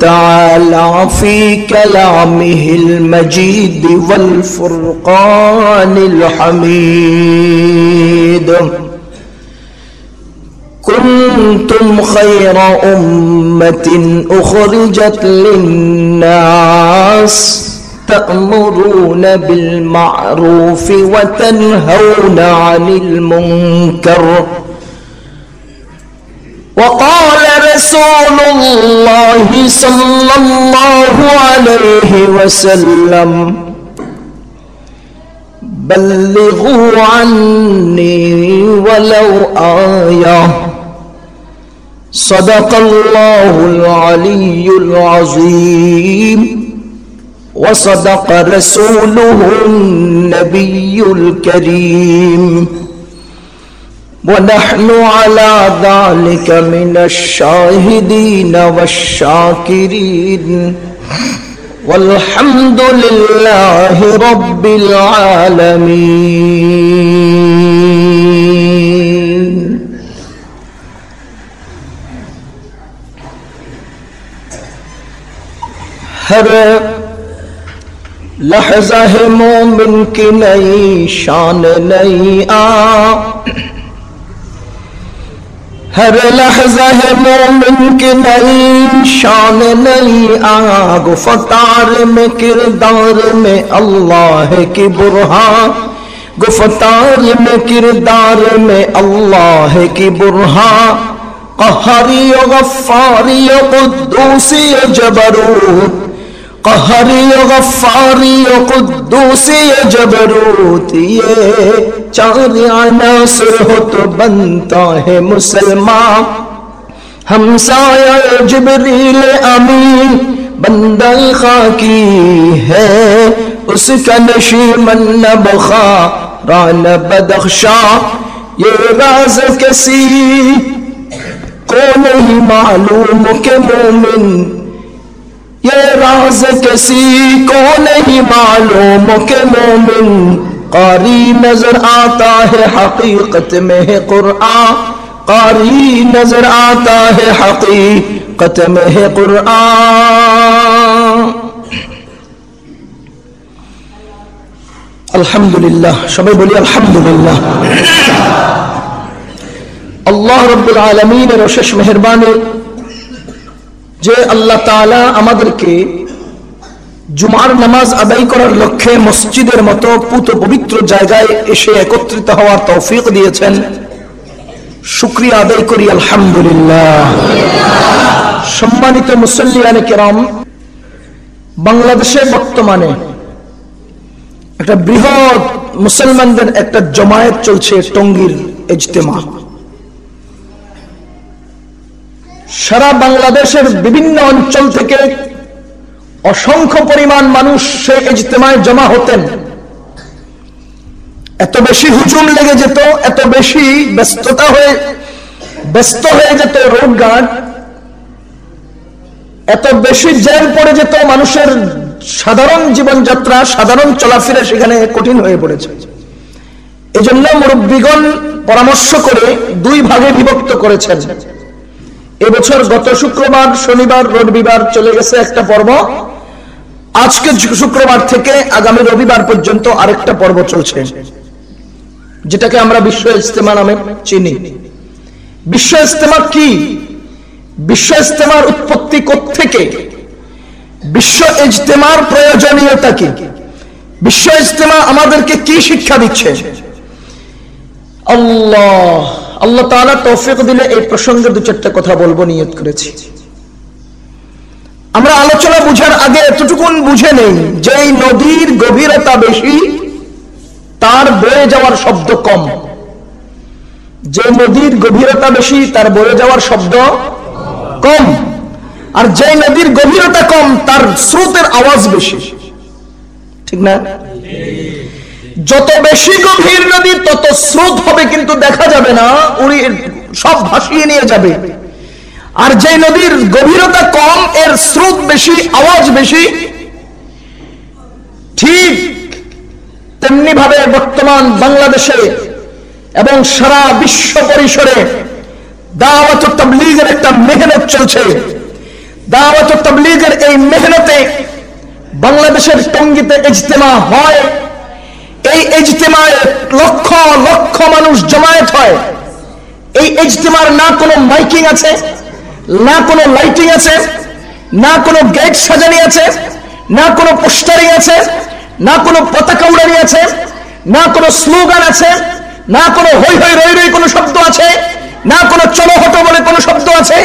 تعالى في كلامه المجيد والفرقان الحميد. كنتم خير أمة أخرجت للناس تأمرون بالمعروف وتنهون عن المنكر. وقال رسول الله صلى الله عليه وسلم. بلغوا عني ولو آية. صدق الله العلي العظيم. وصدق رسوله النبي الكريم. ونحن على ذلك من الشاهدين والشاكرين. والحمد لله رب العالمين. هر لحظه مومن کی شان نئی آه ہر لحظہ ہے مومن کے نئی شان نئی آگ گفتار میں کردار میں اللہ ہے کی برہان۔ گفتار میں کردار میں اللہ ہے کی برہان۔ قہری و غفاری و قدوسی و جبرو قہری و غفاری و قدوسی و جبروتی چار عناصر ہو تو بنتا ہے مسلمان۔ ہمسایہ جبریل امین بندہ خاکی ہے، اس کا نشیمن نبخا ران بدخشا۔ یہ راز کسی کو نہیں معلوم کہ مومن یہ راز کسی کو نہیں معلوم کہ مومن قاری نظر آتا ہے حقیقت میں ہے قرآن، قاری نظر آتا ہے حقیقت میں ہے قرآن۔ الحمد للہ بولی الحمد للہ اللہ رب العالمین روشش مہربانی যে আল্লাহ তালা আমাদেরকে জুমার নামাজ আদায় করার লক্ষ্যে মসজিদের মতো পুত পবিত্র জায়গায় এসে একত্রিত হওয়ার তৌফিক দিয়েছেন। শুক্রিয়া আদায় করি, আলহামদুলিল্লাহ। সম্মানিত মুসল্লিয়ান কেরাম, বাংলাদেশে বর্তমানে একটা বৃহৎ মুসলমানদের একটা জমায়েত চলছে টঙ্গীর ইজতেমা। সারা বাংলাদেশের বিভিন্ন অঞ্চল থেকে অসংখ্য পরিমাণ মানুষ সেই ইজতেমায় জমা হতেন। এত বেশি হুজুম লেগে যেত, এত বেশি ব্যস্ততা হয়ে, ব্যস্ত হয়ে যেত রোড গার্ড। এত বেশি জ্যাম পড়ে যেত মানুষের সাধারণ জীবনযাত্রা, সাধারণ চলাফেরা সেখানে কঠিন হয়ে পড়েছে। এজন্য মুরব্বীগণ পরামর্শ করে দুই ভাগে বিভক্ত করেছেন। এবছর গত শুক্রবার, শনিবার, রবিবার চলে গেছে একটা পর্ব। আজকে শুক্রবার থেকে আগামী রবিবার পর্যন্ত আরেকটা পর্ব চলছে, যেটাকে আমরা বিশ্ব ইস্তেমা নামে চিনি। বিশ্ব ইস্তেমা কি? বিশ্ব ইস্তেমার উৎপত্তি থেকে বিশ্ব ইজতেমার প্রয়োজনীয়তা কি? বিশ্ব ইজতেমা আমাদেরকে কি শিক্ষা দিচ্ছে? আল্লাহ! আল্লাহ তালা তৌফিক দিলে এই প্রসঙ্গে দু চারটা কথা বলব, নিয়ত করেছি। আমরা আলোচনা বুঝার আগে এতটুকুন বুঝে নেই যে এই নদীর গভীরতা বেশি, তার বয়ে যাওয়ার শব্দ কম। যে নদীর গভীরতা বেশি, তার বয়ে যাওয়ার শব্দ কম। আর যে নদীর গভীরতা কম, তার স্রোতের আওয়াজ বেশি। ঠিক না? যত বেশি গভীর নদী, তত স্রোত হবে কিন্তু দেখা যাবে না, উড়ি সব ভাসিয়ে নিয়ে যাবে। আর যে নদীর গভীরতা কম, এর স্রোত বেশি, আওয়াজ বেশি, ঠিক তেমনি ভাবে বর্তমান বাংলাদেশে এবং সারা বিশ্ব পরিসরে দাওয়াত তাবলীগের একটা মেহনত চলছে। দাওয়াত ও তাবলীগের এই মেহনতে বাংলাদেশের টঙ্গিতে ইজতেমা হয়। এই ইজতেমায় লক্ষ লক্ষ মানুষ জমায়েত হয়। এই ইজতেমার না কোনো মাইকিং আছে, না কোনো লাইটিং আছে, না কোনো গেট সাজানি আছে, না কোনো পোস্টারিং আছে, না কোনো পতাকা উড়ানি আছে, না কোনো স্লোগান আছে, না কোনো হই হই রই রই কোনো শব্দ আছে, না কোনো চলো হটো বলে কোনো শব্দ আছে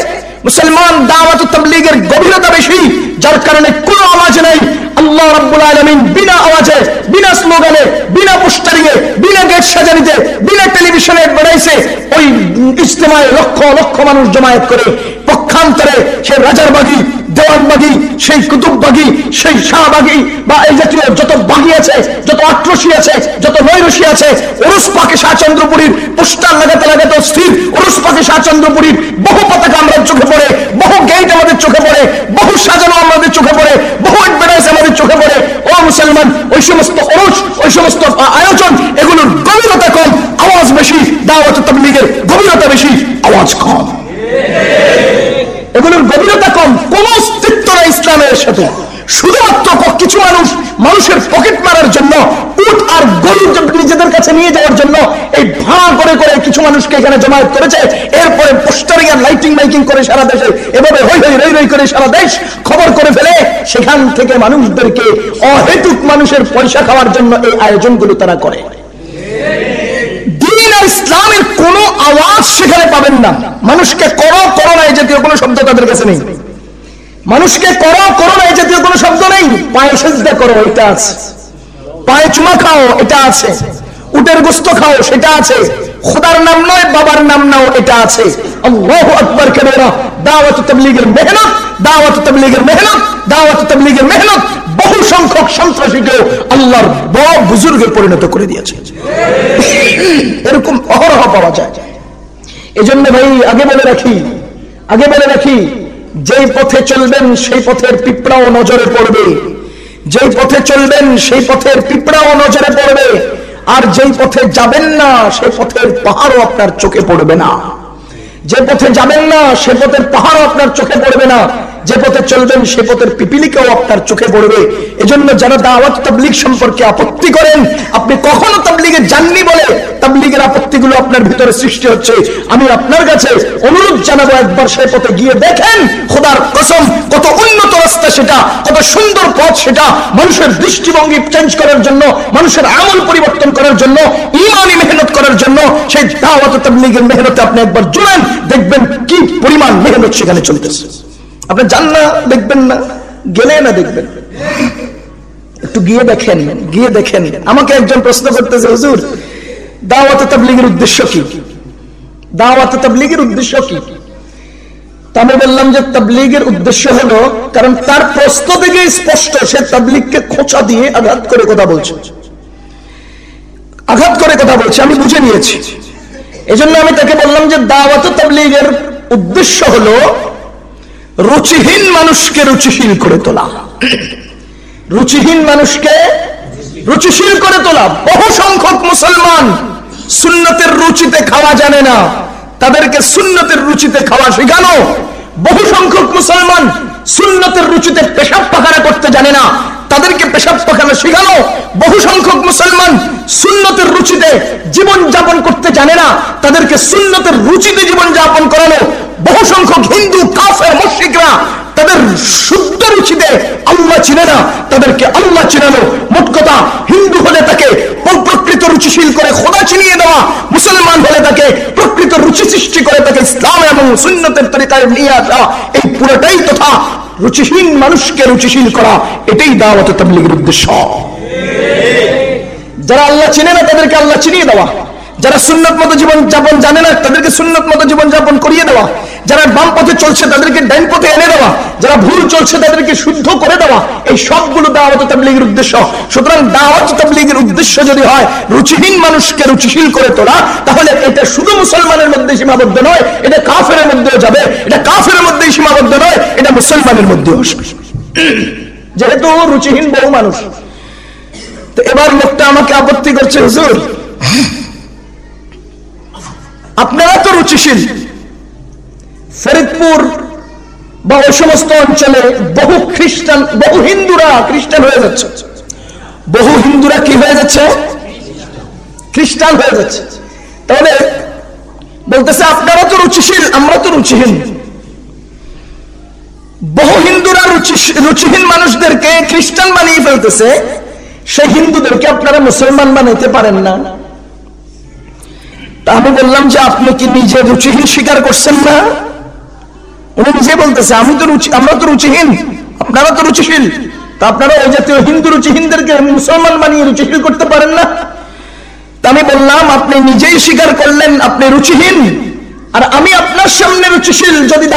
মুসলমান দাওয়াত তবলিগের গভীরতা বেশি, যার কারণে কোনো আওয়াজ নেই। আল্লাহ রাব্বুল আলামিন বিনা আওয়াজে, বিনা স্লোগানে, বিনা পোস্টারিংয়ে, বিনা গেট সাজানিতে, বিনা টেলিভিশনে বেড়াইছে ওই ইজতেমায় লক্ষ লক্ষ মানুষ জমায়েত করে। পক্ষান্তরে সে রাজার বাগি দেওয়ানবাগি সেই কুতুববাগি সেই শাহবাগি বা এই জাতীয় যত বাগি আছে, যত আট্রসি আছে, যত নৈরসি আছে, ওরস পাকে শাহচন্দ্রপুরীর পোস্টার লাগাতে লাগাতে স্থির ওরস পাকে শাহচন্দ্রপুরীর বহু পতাকা আমাদের চোখে পড়ে, বহু গেট আমাদের চোখে পড়ে, বহু সাজানো আমাদের চোখে পড়ে, বহু অ্যাডভার্টাইজ আমাদের চোখে পড়ে। ও মুসলমান, ওই সমস্ত ওরস, ওই সমস্ত আয়োজন, এগুলোর গভীরতা কম, আওয়াজ বেশি দাওয়াত তাবলীগের গভীরতা বেশি, আওয়াজ কম। এগুলোর গভীরতা কম, কোন অস্তিত্ব নাই ইসলামের সাথে। শুধুমাত্র কিছু মানুষ মানুষের পকেট মারার জন্য, উট আর গরু নিজেদের কাছে নিয়ে যাওয়ার জন্য এই ভাড়া করে করে কিছু মানুষকে এখানে জমায়েত করেছে। এরপরে পোস্টারিং আর লাইটিং মাইকিং করে সারা দেশে, এভাবে হই হই রই রই করে সারা দেশ খবর করে ফেলে। সেখান থেকে মানুষদেরকে অহেতুক মানুষের পয়সা খাওয়ার জন্য এই আয়োজনগুলো তারা করে। ইসলামের কোন আওয়াজ সেখানে পাবেন না। মানুষকে করো করো না এই জাতীয় কোনো শব্দ তাদের কাছে নেই। মানুষকে করো করো না এই জাতীয় কোনো শব্দ নেই। পায়ে সেজদা করো, এটা আছে। পায়ে চুমা খাও, এটা আছে। উটের গোস্ত খাও, সেটা আছে। খোদার নাম নয়, বাবার নাম নাও, এটা আছে। আল্লাহু আকবার কেবেরা দাওয়াত তাবলীগের মেহনত দাওয়াত তাবলীগের মেহনত দাওয়াত তাবলীগের মেহনত। সংখ্যক সন্ত্রাসীকেও আল্লাহর বড় বুজুর্গে পরিণত করে দিয়েছে। এরকম অহরহ পাওয়া যায়। এজন্য ভাই, আগে বলে রাখি, আগে বলে রাখি, যেই পথে চলবেন সেই পথের পিঁপড়াও নজরে পড়বে। যেই পথে চলবেন সেই পথের পিঁপড়াও নজরে পড়বে। আর যেই পথে যাবেন না, সেই পথের পাহাড়ও আপনার চোখে পড়বে না। যে পথে যাবেন না, সে পথের পাহাড় আপনার চোখে পড়বে না। যে পথে চলবেন, সে পথের পিপিলিকেও আপনার চোখে পড়বে। এজন্য যারা দাওয়াত তবলিগ সম্পর্কে আপত্তি করেন, আপনি কখনো তবলিগে যাননি বলে তাবলিগের আপত্তিগুলো আপনার ভিতরে সৃষ্টি হচ্ছে। আমি আপনার কাছে অনুরোধ জানাব একবার সে পথে গিয়ে দেখেন। খোদার কসম, কত উন্নত রাস্তা সেটা, কত সুন্দর পথ সেটা মানুষের দৃষ্টিভঙ্গি চেঞ্জ করার জন্য, মানুষের আমল পরিবর্তন করার জন্য ইমানি মেহনত করার জন্য, সেই দাওয়াত তাবলিগের মেহনতে আপনি একবার জুড়েন, দেখবেন কি পরিমাণ মেহনত সেখানে চলতেছে। আপনি যান না, দেখবেন না, গেলে না দেখবেন। একটু গিয়ে দেখেন গিয়ে দেখেন। আমাকে একজন প্রশ্ন করতেছে, হুজুর দাওয়াত তাবলিগের উদ্দেশ্য কি? দাওয়াত তাবলিগের উদ্দেশ্য কি? আমি বললাম যে তাবলিগের উদ্দেশ্য হলো, কারণ তার প্রশ্ন থেকে স্পষ্ট সে তাবলিগকে খোঁচা দিয়ে আঘাত করে কথা বলছে। আঘাত করে কথা বলছে, আমি বুঝে নিয়েছি। এজন্য আমি তাকে বললাম যে দাওয়াত তাবলিগের উদ্দেশ্য হলো, রুচিহীন মানুষকে রুচিশীল করে তোলা। রুচিহীন মানুষকে রুচিশীল করে তোলা। বহু সংখ্যক মুসলমান সুন্নতের রুচিতে খাওয়া জানে না। তাদেরকে সুন্নতের রুচিতে খাওয়া শেখানো। বহু সংখ্যক মুসলমান সুন্নতের রুচিতে পেশাব পাখানা করতে জানে না। তাদেরকে পেশাব পাখানা শেখানো। বহু সংখ্যক মুসলমান সুন্নতের রুচিতে জীবন যাপন করতে জানে না। তাদেরকে সুন্নতের রুচিতে জীবন যাপন করানো। বহু সংখ্যক হিন্দু, কাফের, মুশরিকরা তাদের শুদ্ধ রুচিতে আল্লাহ চিনে না, তাদেরকে আল্লাহ চিনানো মোট কথা, হিন্দু হলে তাকে প্রকৃত রুচিশীল করে খোদা চিনিয়ে দেওয়া, মুসলমান হলে তাকে প্রকৃত রুচি সৃষ্টি করে তাকে ইসলাম এবং সুন্নতের তরিকায় নিয়ে আসা, এই পুরোটাই তথা রুচিহীন মানুষকে রুচিশীল করা, এটাই দাওয়াত তাবলিগের উদ্দেশ্য। যারা আল্লাহ চিনে না, তাদেরকে আল্লাহ চিনিয়ে দেওয়া। যারা সুন্নত মতো জীবন যাপন জানে না, তাদেরকে সুন্নত মতো জীবন যাপন করিয়ে দেওয়া। যারা বাম পথে চলছে, তাদেরকে ডাইন পথে এনে দেওয়া। যারা ভুল চলছে, তাদেরকে শুদ্ধ করে দেওয়া। এই সবগুলো দাওয়াত তাবলিগের উদ্দেশ্য। সুতরাং দাওয়াত তাবলিগের উদ্দেশ্য যদি হয়, রুচিহীন মানুষকে রুচিশীল করে তোলা, তাহলে এটা শুধু মুসলমানের মধ্যে সীমাবদ্ধ নয়, এটা কাফের মধ্যেও যাবে। এটা কাফের মধ্যেই সীমাবদ্ধ নয়, এটা মুসলমানের মধ্যেও আসবে। যেহেতু রুচিহীন বহু মানুষ। তো এবার লোকটা আমাকে আপত্তি করছে, হুজুর আপনারা তো রুচিশীল। ফরিদপুর বা ওই সমস্ত অঞ্চলে বহু খ্রিস্টান, বহু হিন্দুরা খ্রিস্টান হয়ে যাচ্ছে। বহু হিন্দুরা কি হয়ে যাচ্ছে? খ্রিস্টান হয়ে যাচ্ছে। তাহলে বলতেছে, আপনারা তো রুচিশীল, আমরা তো রুচিহীন। বহু হিন্দুরা রুচিহীন মানুষদেরকে খ্রিস্টান বানিয়ে ফেলতেছে। সেই হিন্দুদেরকে আপনারা মুসলমান বানাইতে পারেন না। তা আমি বললাম যে আপনি কি নিজে রুচিহীন স্বীকার করছেন না? উনি নিজে বলতেছে, আমি তো রুচি, আমরা তো রুচিহীন, আপনারা তো রুচিশীল। তা আপনারা ওই জাতীয় হিন্দু রুচিহীনদেরকে মুসলমান বানিয়ে রুচিশীল করতে পারেন না? আমি বললাম, আপনি নিজেই স্বীকার করলেন, আপনি রুচিহীন। আর আমি আপনার সামনে রুচিশীল, যদি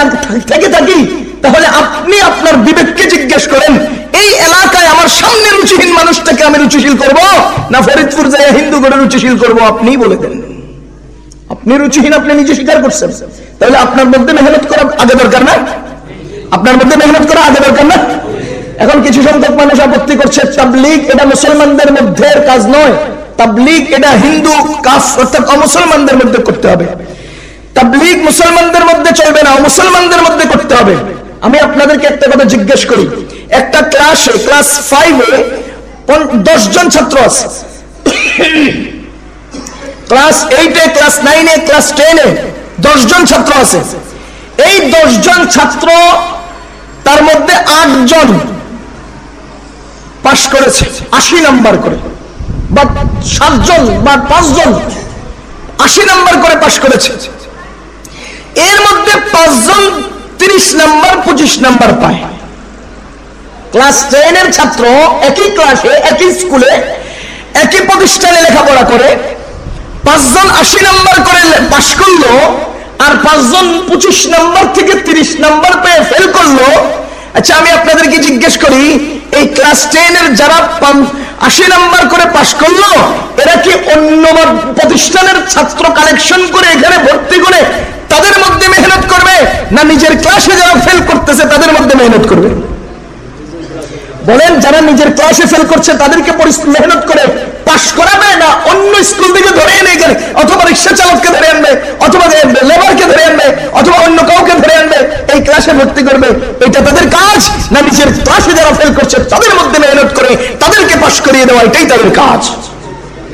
থেকে, থাকি তাহলে আপনি আপনার বিবেককে জিজ্ঞেস করেন, এই এলাকায় আমার সামনে রুচিহীন মানুষটাকে আমি রুচিশীল করব? না ফরিদপুর যাই হিন্দু করে রুচিশীল করব? আপনি বলে দেন। আপনি রুচিহীন, আপনি নিজে স্বীকার করছেন। তাহলে আপনার মধ্যে মেহনত করা আগে দরকার না? আপনার মধ্যে মেহনত করা আগে দরকার না? এখন কিছু সংখ্যক মানুষ আপত্তি করছে, তাবলিগ এটা মুসলমানদের মধ্যে কাজ নয়। তাবলিগ এটা হিন্দু কাফ অর্থাৎ অমুসলমানদের মধ্যে করতে হবে। তাবলিগ মুসলমানদের মধ্যে চলবে না মুসলমানদের মধ্যে করতে হবে। আমি আপনাদেরকে একটা কথা জিজ্ঞেস করি। একটা ক্লাসে, ক্লাস ফাইভে দশ জন ছাত্র আছে। ক্লাস এইটে ক্লাস নাইনে ক্লাস টেনে দশজন ছাত্র আছে। এই দশজন ছাত্র তার মধ্যে আটজন পাশ করেছে, আশি নাম্বার করে। বা সাতজন বা পাঁচজন আশি নাম্বার করে পাশ করেছে। এর মধ্যে পাঁচজন তিরিশ নাম্বার, পঁচিশ নাম্বার পায়। ক্লাস টেনের ছাত্র একই ক্লাসে একই স্কুলে একই প্রতিষ্ঠানে লেখাপড়া করে। পাঁচজন আশি নাম্বার করে পাশ করল, আর পাঁচজন পঁচিশ নাম্বার থেকে তিরিশ নাম্বার পেয়ে ফেল করল। আচ্ছা আমি আপনাদেরকে জিজ্ঞেস করি, এই ক্লাস টেনের যারা আশি নাম্বার করে পাশ করল, এরা কি অন্য প্রতিষ্ঠানের ছাত্র কালেকশন করে এখানে ভর্তি করে তাদের মধ্যে মেহনত করবে? না নিজের ক্লাসে যারা ফেল করতেছে, তাদের মধ্যে মেহনত করবে? বলেন, যারা নিজের ক্লাসে ফেল করছে, তাদেরকে মেহনত করে পাশ করাবে না। অন্য স্কুল থেকে ধরে এনে এখানে, অথবা রিক্সা চালককে ধরে আনবে, অথবা লেবারকে ধরে আনবে, অথবা অন্য কাউকে ধরে আনবে, এই ক্লাসে ভর্তি করবে। এটা তাদের কাজ, না নিজের ক্লাসে যারা ফেল করছে, তাদের মধ্যে মেহনত করে তাদেরকে পাশ করিয়ে দেওয়া, এটাই তাদের কাজ।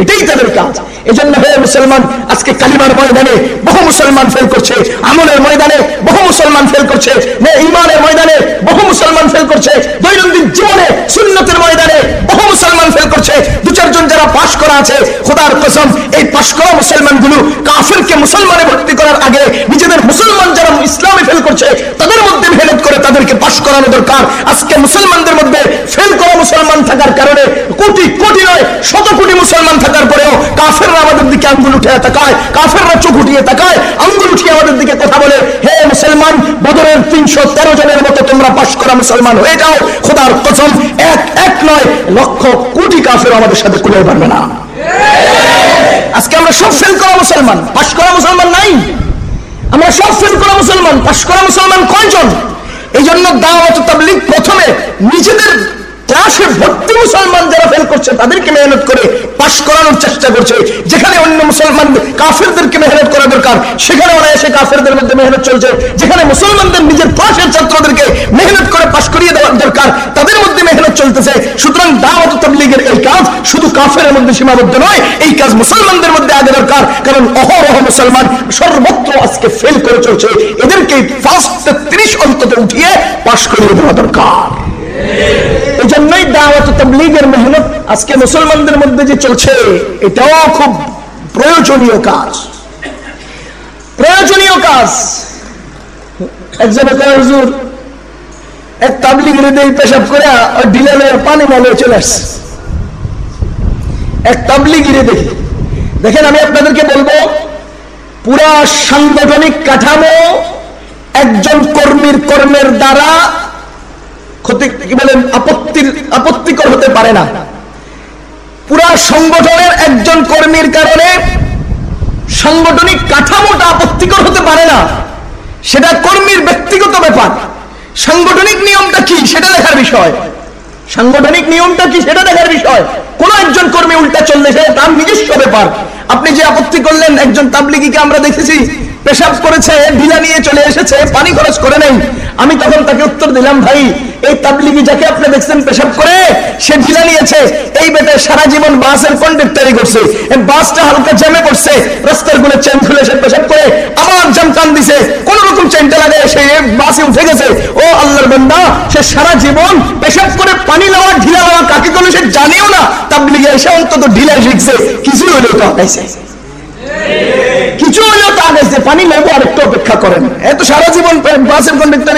এটাই তাদের কাজ। এজন্য হে মুসলমান, আজকে কালিমার ময়দানে বহু মুসলমান ফেল করছে, আমলের ময়দানে বহু মুসলমান ফেল করছে ইমানের ময়দানে বহু মুসলমান ফেল করছে, দৈনন্দিন জীবনে সুন্নতের ময়দানে বহু মুসলমান ফেল করছে। দু চারজন যারা পাশ করা আছে, খোদার কসম, এই পাশ করা মুসলমানগুলো কাফেরকে মুসলমানে ভর্তি করার আগে নিজেদের মুসলমান যারা ইসলামে ফেল করছে, তাদের মধ্যে মেহনত করে তাদেরকে পাশ করানো দরকার। আজকে মুসলমানদের মধ্যে ফেল করা মুসলমান থাকার কারণে কোটি কোটি নয়, শত কোটি মুসলমান থাকার পরেও কাফেররা আমাদের দিকে আঙ্গুল উঠে তাকায়, কাফেররা চোখ উঠিয়ে তাকায়, আঙ্গুল উঠিয়ে আমাদের দিকে কথা বলে, হে মুসলমান, বদরের তিনশো তেরো জনের মতো তোমরা পাশ করা, মুসলমান হয়ে যাও, খোদার কসম, এক এক নয়, লক্ষ কোটি কাফের আমাদের সাথে কুলে পারবে না। আজকে আমরা সব ফেল করা মুসলমান পাশ করা মুসলমান নাই। আমরা সব ফেল করা মুসলমান পাশ করা মুসলমান কয়জন? এই জন্য দাওয়াত তাবলিগ প্রথমে নিজেদের ক্লাসে ভর্তি মুসলমান যারা ফেল করছে, তাদেরকে মেহনত করে পাশ করানোর চেষ্টা করছে। যেখানে অন্য মুসলমান কাফেরদেরকে মেহনত করা দরকার, সেখানে ওরা এসে কাফেরদের মধ্যে মেহনত চলছে। যেখানে মুসলমানদের নিজের ক্লাসের ছাত্রদেরকে মেহনত করে পাশ করিয়ে দেওয়ার দরকার, তাদের মধ্যে মেহনত চলতেছে। সুতরাং দাওয়াত এই কাজ শুধু কাফের মধ্যে সীমাবদ্ধ নয়, এই কাজ মুসলমানদের মধ্যে আগে দরকার, কারণ অহরহ মুসলমান সর্বত্র আজকে ফেল করে চলছে। এদেরকে ফার্স্ট ত্রিশ অন্তত উঠিয়ে পাশ করিয়ে দেওয়া দরকার। এই জন্যই দাওয়াত তবলিগের মেহনত আজকে মুসলমানদের মধ্যে যে চলছে, এটাও খুব প্রয়োজনীয় কাজ। প্রয়োজনীয় কাজ। একজনে হুজুর, এক তাবলিগ হৃদয় পেশাব করে ওই ডিলারে পানি মালে চলে আসছে। এক তাবলিগ দেখি দেখেন, আমি আপনাদেরকে বলব, পুরা সাংগঠনিক কাঠামো একজন কর্মীর কর্মের দ্বারা ক্ষতি কি বলেন? আপত্তির, আপত্তিকর হতে পারে না। পুরা সংগঠনের একজন কর্মীর কারণে সাংগঠনিক কাঠামোটা আপত্তিকর হতে পারে না। সেটা কর্মীর ব্যক্তিগত ব্যাপার। সাংগঠনিক নিয়মটা কি? সেটা লেখার বিষয়। সাংগঠনিক নিয়মটা কি সেটা দেখার বিষয়। কোন একজন কর্মী উল্টা চললে সে তার নিজস্ব ব্যাপার। আপনি যে আপত্তি করলেন, একজন তাবলিগিকে আমরা দেখেছি, পেশাব করেছে, ঢিলা নিয়ে চলে এসেছে, পানি খরচ করে নেই। আমি তখন তাকে উত্তর দিলাম, ভাই, এই তাবলিগি যাকে আপনি দেখছেন পেশাব করে, সে ঢিলা নিয়েছে। এই বেটে সারা জীবন বাসের কন্ডাক্টারি করছে। বাসটা হালকা জ্যামে করছে রাস্তারগুলো চেন খুলে সে পেশাব করে, আবার জ্যাম টান দিছে। কোন অপেক্ষা করেন। এত সারা জীবন বাসের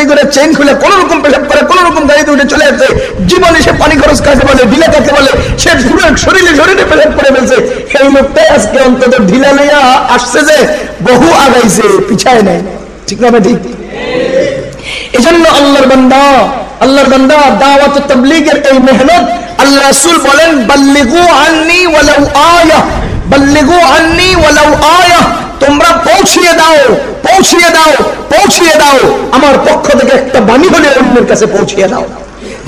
করে চেন খুলে কোন রকম পেশাব করে, কোন রকম গাড়িতে উঠে চলে আসছে। জীবনে সে পানি খরচ কাকে বলে, ঢিলা বলে? সে শরীরে শরীরে পেশাব করে ফেলছে। সেই লোকটাই আজকে অন্তত ঢিলা আসছে যে, বহু আগাইছে, পিছায় নাই। ঠিক না ঠিক এজন্য আল্লাহর বান্দা আল্লাহর বান্দা দাওয়াত তাবলীগের এই মেহনত আল্লাহ রাসূল বলেন, বাল্লিগু আন্নি ওয়ালাউ আয়া, বাল্লিগু আন্নি ওয়ালাউ আয়া, তোমরা পৌঁছিয়ে দাও পৌঁছিয়ে দাও পৌঁছিয়ে দাও, আমার পক্ষ থেকে একটা বাণী হলে অন্যের কাছে পৌঁছিয়ে দাও।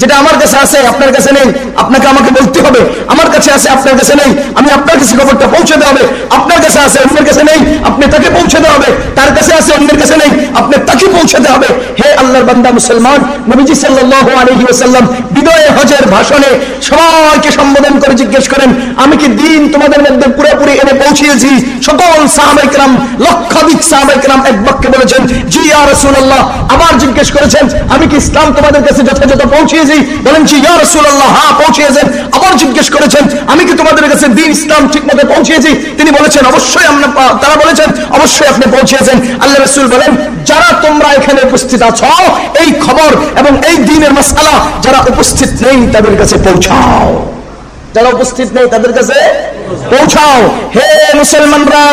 যেটা আমার কাছে আছে, আপনার কাছে নেই, আপনাকে আমাকে বলতে হবে। আমার কাছে আছে, আপনার কাছে নেই, আমি আপনার কাছে খবরটা পৌঁছে দেওয়া হবে। আপনার কাছে আছে, অন্যের কাছে নেই, আপনি তাকে পৌঁছে দেওয়া হবে। তার কাছে আছে, অন্যের কাছে নেই, আপনি তাকে পৌঁছে দেওয়া হবে। হে আল্লাহর বান্দা মুসলমান, নবীজি সাল্লাল্লাহু আলাইহি ওয়াসাল্লাম বিদয় হজের ভাষণে সবাইকে সম্বোধন করে জিজ্ঞেস করেন, আমি কি দিন তোমাদের মধ্যে পুরোপুরি এনে পৌঁছিয়েছি? সকল সাহাবাইকরাম লক্ষাধিক সাহাবাইকরাম এক বাক্যে বলেছেন, জি ইয়া রাসূলুল্লাহ। আবার জিজ্ঞেস করেছেন, আমি কি ইসলাম তোমাদের কাছে যথাযথ পৌঁছিয়েছি? বলেন, জি ইয়া রাসূলুল্লাহ হ্যাঁ পৌঁছিয়েছেন। আবার জিজ্ঞেস করেছেন, আমি কি তোমাদের কাছে দিন ইসলাম ঠিক মতো পৌঁছিয়েছি? তিনি বলেছেন, অবশ্যই আমরা তারা বলেছেন, অবশ্যই আপনি পৌঁছিয়েছেন। আল্লাহ রসুল বলেন, যারা তোমরা এখানে উপস্থিত আছো, এই খবর এবং এই দিনের মশালা যারা উপস্থিত নেই তাদের কাছে পৌঁছাও। যারা উপস্থিত নেই তাদের কাছে পৌঁছাও। হে মুসলমানরা,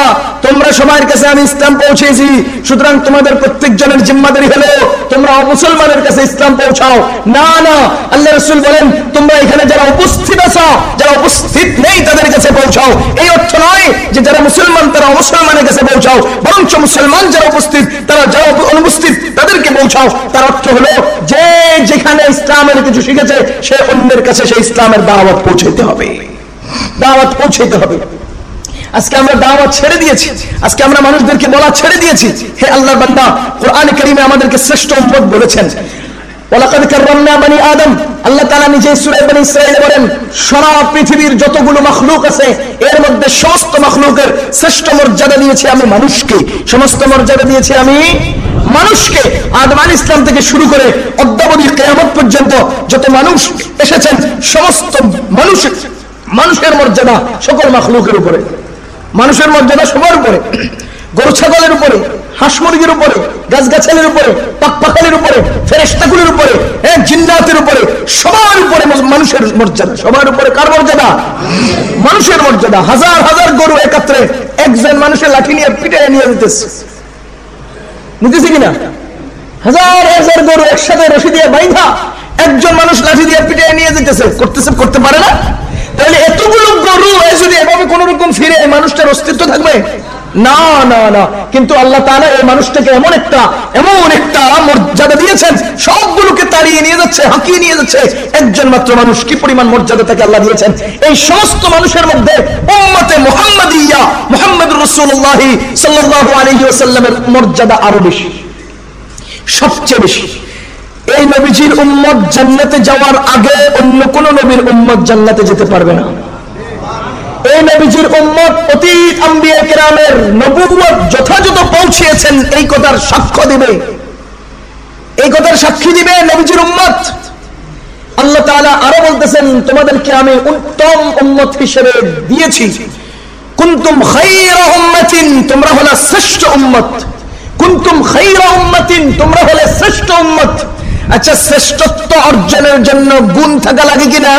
তোমরা সবার কাছে আমি ইসলাম পৌঁছেছি। সুতরাং তোমাদের প্রত্যেক জনের জিম্মাদারি হলো, তোমরা মুসলমানের কাছে ইসলাম পৌঁছাও। না না, আল্লাহ রসুল বলেন, তোমরা এখানে যারা উপস্থিত আছো, যারা উপস্থিত নেই, তাদের কাছে পৌঁছাও। এই অর্থ নয় যে যারা মুসলমান, তারা মুসলমানের কাছে পৌঁছাও, বরঞ্চ মুসলমান যারা উপস্থিত, তারা যারা অনুপস্থিত, তাদেরকে পৌঁছাও। তার অর্থ হলো, যে যেখানে ইসলামের কিছু শিখেছে, সে অন্যের কাছে সেই ইসলামের দাওয়াত পৌঁছাইতে হবে। দাওয়াত পৌঁছাইতে হবে। আজকে আমরা দাওয়াত ছেড়ে দিয়েছি। আজকে আমরা মানুষদেরকে বলা ছেড়ে দিয়েছি। হে আল্লাহ বান্দা, কোরআন করিমে আমাদেরকে শ্রেষ্ঠ উম্মত বলেছেন। ওয়ালাকাদ কাররামনা আদম, আল্লাহ তাআলা নিজে সূরা বলেন, সারা পৃথিবীর যতগুলো আছে, এর মধ্যে সমস্ত শ্রেষ্ঠ মর্যাদা দিয়েছি আমি মানুষকে। সমস্ত মর্যাদা দিয়েছি আমি মানুষকে। আদম থেকে শুরু করে অদ্যাবধি কেয়ামত পর্যন্ত যত মানুষ এসেছেন, সমস্ত মানুষ মানুষের মর্যাদা সকল মাখলুকের উপরে। মানুষের মর্যাদা সবার উপরে। গরু, ছাগলের উপরে, হাঁস মুরগির উপরে, গাছগাছালির উপরে, পাকপাখালির উপরে ফেরেস্তাগুলির উপরে হ্যাঁ জিন্নাতের উপরে, সবার উপরে মানুষের মর্যাদা। সবার উপরে কার মর্যাদা? মানুষের মর্যাদা। হাজার হাজার গরু একাত্রে একজন মানুষের লাঠি নিয়ে পিটে নিয়ে যেতেছে। নিতেছে কিনা? হাজার হাজার গরু একসাথে রশি দিয়ে বাইধা একজন মানুষ লাঠি দিয়ে পিটে নিয়ে যেতেছে। করতেছে, করতে পারে না? তাহলে এতগুলো গরু যদি এভাবে কোন রকম ফিরে এই মানুষটার অস্তিত্ব থাকবে? না না না। কিন্তু আল্লাহ তাআলা এই মানুষটাকে এমন একটা এমন একটা মর্যাদা দিয়েছেন, সবগুলোকে তাড়িয়ে নিয়ে যাচ্ছে, হাঁকিয়ে নিয়ে যাচ্ছে। একজন মাত্র মানুষ কি পরিমাণ মর্যাদা তাকে আল্লাহ দিয়েছেন? এই সমস্ত মানুষের মধ্যে মর্যাদা আরও বেশি, সবচেয়ে বেশি। এই নবীজির উম্মত জান্নাতে যাওয়ার আগে অন্য কোন নবীর উম্মত জান্নাতে যেতে পারবে না। এই নবীজির উম্মত অতীত আম্বিয়া কেরামের যথাযথ পৌঁছিয়েছেন, এই কথার সাক্ষ্য দিবে। এই কথার সাক্ষী দিবে নবীজির উম্মত। আল্লাহ তাআলা আরও বলতেছেন, তোমাদেরকে আমি উত্তম উম্মত হিসেবে দিয়েছি। কুনতুম উম্মাতিন, তোমরা হলো শ্রেষ্ঠ উম্মত। কুনতুম খায়রা উম্মাতিন, তোমরা হলে শ্রেষ্ঠ উম্মত। আচ্ছা শ্রেষ্ঠত্ব অর্জনের জন্য গুণ থাকা লাগে কিনা?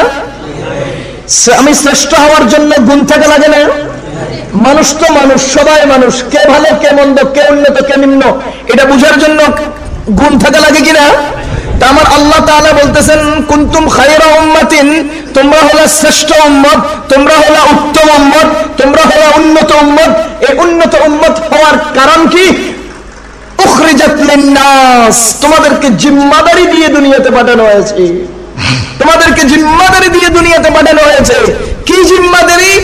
আমি শ্রেষ্ঠ হওয়ার জন্য গুণ থাকা লাগে না? মানুষ তো মানুষ, সবাই মানুষ। কে ভালো, কে মন্দ, কে উন্নত, কে নিম্ন, এটা বুঝার জন্য গুণ থাকা লাগে কিনা? তা আমার আল্লাহ তাআলা বলতেছেন, কুনতুম খায়রা উম্মাতিন, তোমরা হলো শ্রেষ্ঠ উম্মত, তোমরা হলো উত্তম উম্মত, তোমরা হলো উন্নত উম্মত। এই উন্নত উম্মত হওয়ার কারণ কি? তোমাদেরকে জিম্মাদারি দিয়ে দুনিয়াতে পাঠানো হয়েছে। তোমাদেরকে জিম্মাদারি দিয়ে দুনিয়াতে পাঠানো হয়েছে। কি জিম্মাদারি?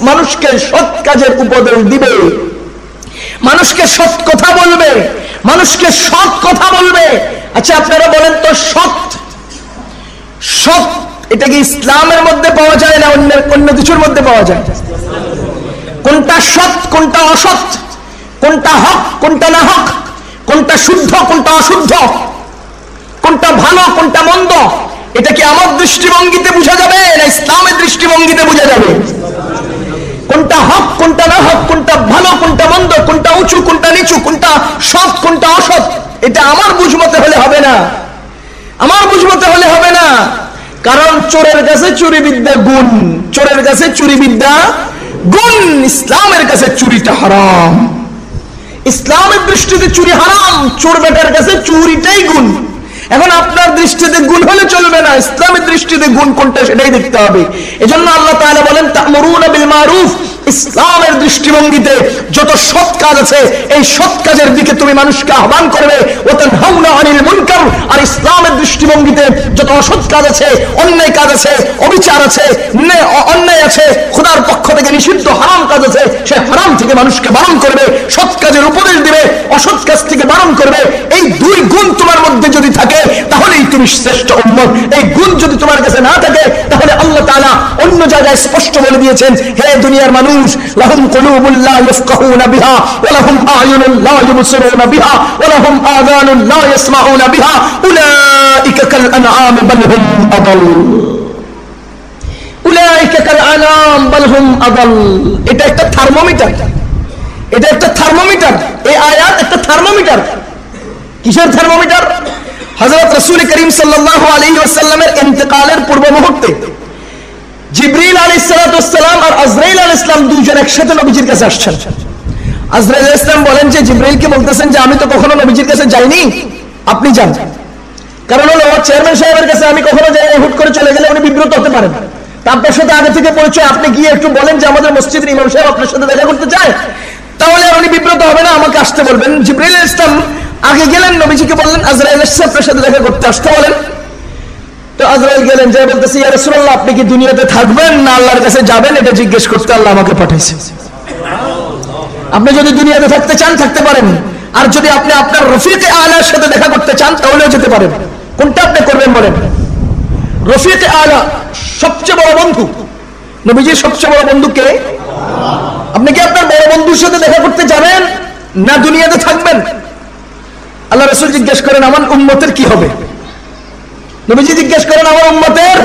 মানুষকে সৎ কাজের উপদেশ দিবে। মানুষকে সৎ কথা বলবে। মানুষকে সৎ কথা বলবে। আচ্ছা আপনারা বলেন তো, সৎ? সৎ এটা কি ইসলামের মধ্যে পাওয়া যায় না অন্য অন্য কিছুর মধ্যে পাওয়া যায়? কোনটা সৎ, কোনটা অসৎ? কোনটা হক, কোনটা না হক? কোনটা শুদ্ধ, কোনটা অশুদ্ধ? কোনটা ভালো, কোনটা মন্দ? এটা কি আমার দৃষ্টিভঙ্গিতে বোঝা যাবে না ইসলামের দৃষ্টিভঙ্গিতে বোঝা যাবে? কোনটা হক, কোনটা না হক? কোনটা ভালো, কোনটা মন্দ? কোনটা উঁচু, কোনটা নিচু? কোনটা সৎ, কোনটা অসৎ? এটা আমার বুঝমতে হলে হবে না। আমার বুঝমতে হলে হবে না। কারণ চোরের কাছে চুরি বিদ্যা গুণ। চোরের কাছে চুরি বিদ্যা গুণ। ইসলামের কাছে চুরিটা হারাম। ইসলামের দৃষ্টিতে চুরি হারাম, চোর বেটার কাছে চুরিটাই গুণ। এখন আপনার দৃষ্টিতে গুণ হলে চলবে না, ইসলামের দৃষ্টিতে গুণ কোনটা সেটাই দেখতে হবে। এজন্য আল্লাহ তাহলে বলেন, তামরুন বিল মারুফ ইসলামের দৃষ্টিভঙ্গিতে যত সৎ কাজ আছে, এই সৎ কাজের দিকে তুমি মানুষকে আহ্বান করবে। ও তানহাউনা আনিল মুনকার। আর ইসলামের দৃষ্টিভঙ্গিতে যত অসৎ কাজ আছে, অন্যায় কাজ আছে, অবিচার আছে অন্যায় আছে, খোদার পক্ষ থেকে নিষিদ্ধ হারাম কাজ আছে, সে হারাম থেকে মানুষকে বারণ করবে, সৎ কাজের উপদেশ দিবে, অসৎ কাজ থেকে বারণ করবে। এই দুই গুণ তোমার মধ্যে যদি থাকে, তাহলেই তুমি শ্রেষ্ঠ উম্মত। এই গুণ যদি তোমার কাছে না থাকে, তাহলে আল্লাহ তাআলা জায়গায় স্পষ্ট বলে দিয়েছেন হে দুনিয়ার মানুষ লাহুম কুলুবুল লা ইয়াফকাহুনা বিহা ওয়া লাহুম আয়ুনুন লা ইউবসিরুনা বিহা ওয়া লাহুম আযানুন লা ইয়াসমাউনা বিহা উলাইকা কাল আনআম বাল হুম আদাল উলাইকা কাল আনাম বাল হুম আদাল এটা একটা থার্মোমিটার এটা একটা থার্মোমিটার এই আয়াত একটা থার্মোমিটার কিসের থার্মোমিটার হযরত রাসূল করিম সাল্লাল্লাহু আলাইহি ওয়াসাল্লামের ইন্তেকালের পূর্ব মুহূর্তে। জিবরিল আলাইহিস সালাতু ওয়াসসালাম আর আজরাইল আলাইহিস সালাম দুইজন একসাথে নবীজির কাছে আসছেন। আজরাইল আলাইহিস সালাম বলেন যে জিবরাইলকে বলতেছেন যে, আমি তো কখনো নবীজির কাছে যাইনি। আপনি যান। কারণ হলো চেয়ারম্যান সাহেবের কাছে আমি কখনো যাইনি হুট করে চলে গেলে উনি বিব্রত হতে পারেন। তা আপনার সাথে আগে থেকে পরিচয় আপনি গিয়ে একটু বলেন যে, আমাদের মসজিদের ইমাম সাহেব আপনার সাথে দেখা করতে চায়। তাহলে উনি বিব্রত হবে না, আমাকে আসতে বলবেন। জিব্রাইল আলাইহিস সালাম আগে গেলেন, নবীজিকে বললেন, আজরাইল আপনার সাথে দেখা করতে আসতে বলেন। তো আজরাইল গেলেন যে বলতেছে, ইয়া রাসূলুল্লাহ, আপনি কি দুনিয়াতে থাকবেন না আল্লাহর কাছে যাবেন? এটা জিজ্ঞেস করতে আল্লাহ আমাকে পাঠাইছে। আপনি যদি দুনিয়াতে থাকতে চান, থাকতে পারেন। আর যদি আপনি আপনার রফিকে, আলার সাথে দেখা করতে চান, তাহলেও যেতে পারেন। কোনটা আপনি করবেন বলেন? রফিকে, আলা সবচেয়ে বড় বন্ধু। নবীজির সবচেয়ে বড় বন্ধু কে? আপনি কি আপনার বড় বন্ধুর সাথে দেখা করতে যাবেন, না দুনিয়াতে থাকবেন? আল্লাহ রসুল জিজ্ঞেস করেন, আমার উম্মতের কি হবে? নবীজি জিজ্ঞেস করেন আমার উম্মতের,